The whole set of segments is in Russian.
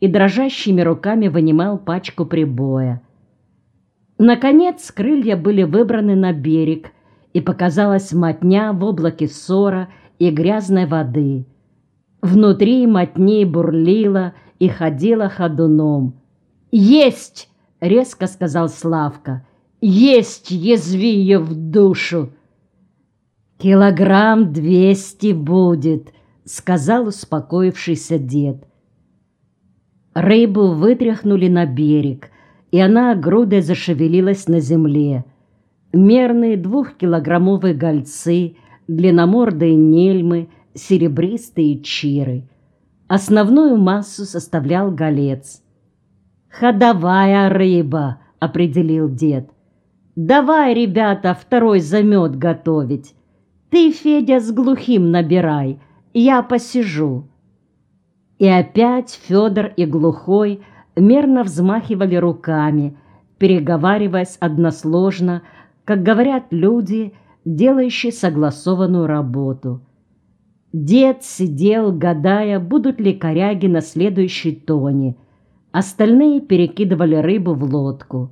и дрожащими руками вынимал пачку прибоя. Наконец крылья были выбраны на берег, и показалась мотня в облаке ссора и грязной воды. Внутри мотни бурлила и ходила ходуном. «Есть!» — резко сказал Славка. «Есть! Язви ее в душу!» «Килограмм двести будет», — сказал успокоившийся дед. Рыбу вытряхнули на берег, и она грудой зашевелилась на земле. Мерные двухкилограммовые гольцы, длинномордые нельмы, серебристые чиры. Основную массу составлял голец. «Ходовая рыба», — определил дед. «Давай, ребята, второй замет готовить». Ты, Федя, с глухим набирай, я посижу. И опять Федор и глухой мерно взмахивали руками, переговариваясь односложно, как говорят люди, делающие согласованную работу. Дед сидел, гадая, будут ли коряги на следующей тоне. Остальные перекидывали рыбу в лодку.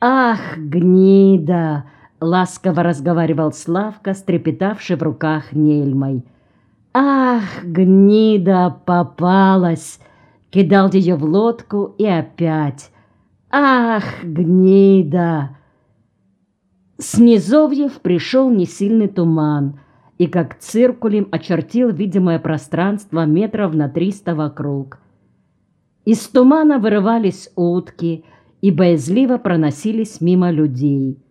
«Ах, гнида!» — ласково разговаривал Славка, стрепетавший в руках Нельмой. «Ах, гнида попалась!» Кидал ее в лодку и опять. «Ах, гнида!» С низовьев пришел несильный туман и как циркулем очертил видимое пространство метров на триста вокруг. Из тумана вырывались утки и боязливо проносились мимо людей.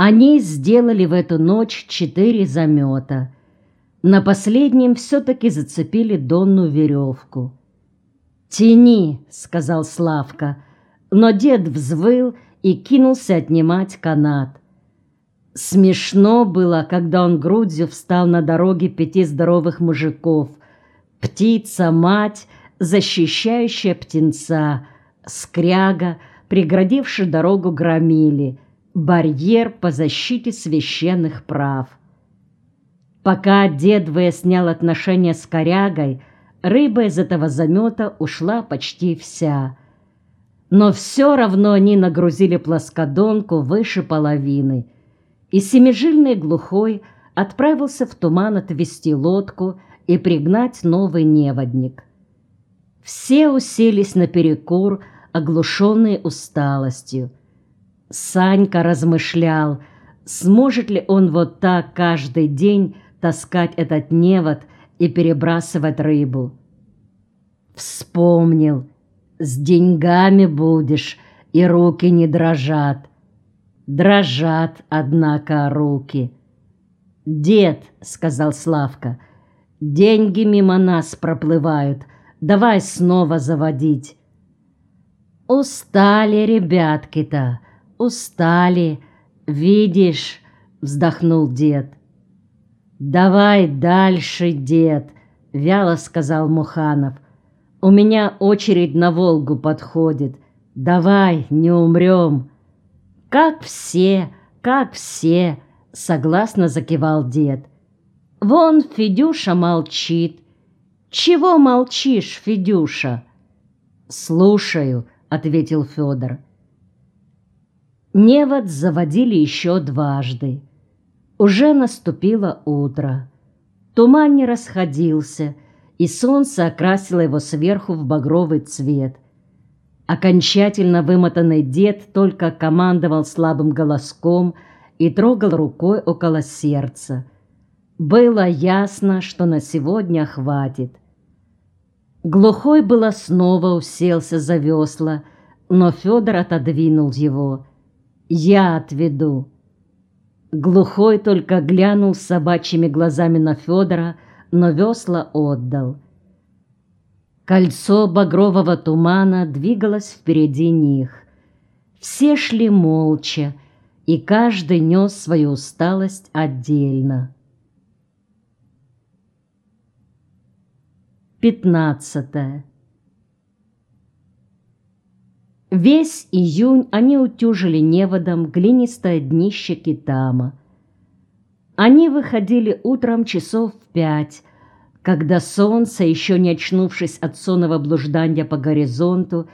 Они сделали в эту ночь четыре замета. На последнем все-таки зацепили Донну веревку. «Тяни», — сказал Славка, но дед взвыл и кинулся отнимать канат. Смешно было, когда он грудью встал на дороге пяти здоровых мужиков. Птица, мать, защищающая птенца, скряга, преградивший дорогу громили — барьер по защите священных прав. Пока дед выяснял отношения с корягой, рыба из этого замета ушла почти вся. Но все равно они нагрузили плоскодонку выше половины, и семижильный глухой отправился в туман отвести лодку и пригнать новый неводник. Все уселись наперекур, оглушенные усталостью. Санька размышлял, сможет ли он вот так каждый день таскать этот невод и перебрасывать рыбу. Вспомнил, с деньгами будешь, и руки не дрожат. Дрожат, однако, руки. «Дед», — сказал Славка, — «деньги мимо нас проплывают, давай снова заводить». «Устали ребятки-то», устали, видишь, вздохнул дед. Давай дальше, дед, вяло сказал Муханов. У меня очередь на Волгу подходит. Давай, не умрем. Как все, как все, согласно закивал дед. Вон Федюша молчит. Чего молчишь, Федюша? Слушаю, ответил Федор. Невод заводили еще дважды. Уже наступило утро. Туман не расходился, и солнце окрасило его сверху в багровый цвет. Окончательно вымотанный дед только командовал слабым голоском и трогал рукой около сердца. Было ясно, что на сегодня хватит. Глухой было снова уселся за весла, но Федор отодвинул его — я отведу. Глухой только глянул собачьими глазами на Федора, но весла отдал. Кольцо багрового тумана двигалось впереди них. Все шли молча, и каждый нес свою усталость отдельно. Пятнадцатое. Весь июнь они утюжили неводом глинистое днище Китама. Они выходили утром часов в пять, когда солнце, еще не очнувшись от сонного блуждания по горизонту,